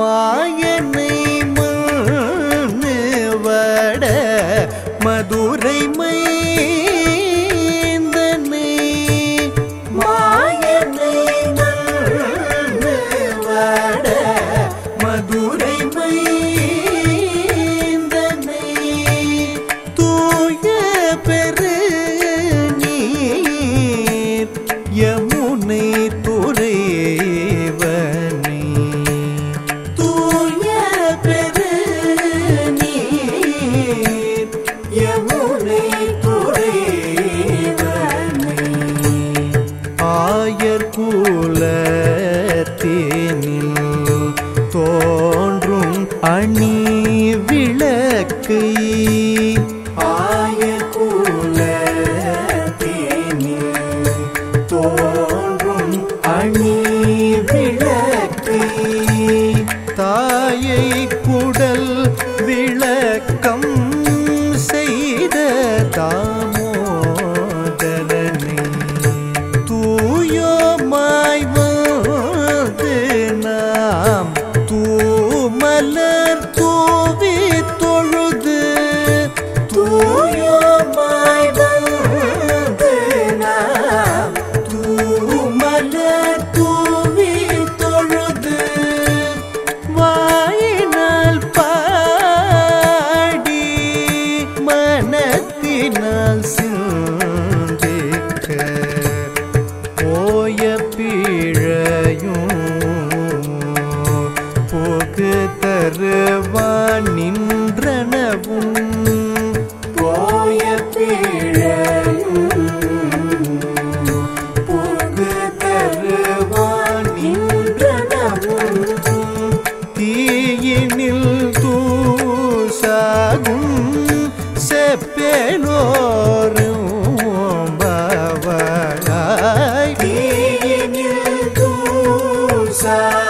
نئی مڑ مدورئی مائن مڑ مدورئی تو یہ پھر نیم آئکونی تونی ویپلنی تنی ولک تہل ولکم وائی نال منتی ن سو پیڑان کو پیڑ sad.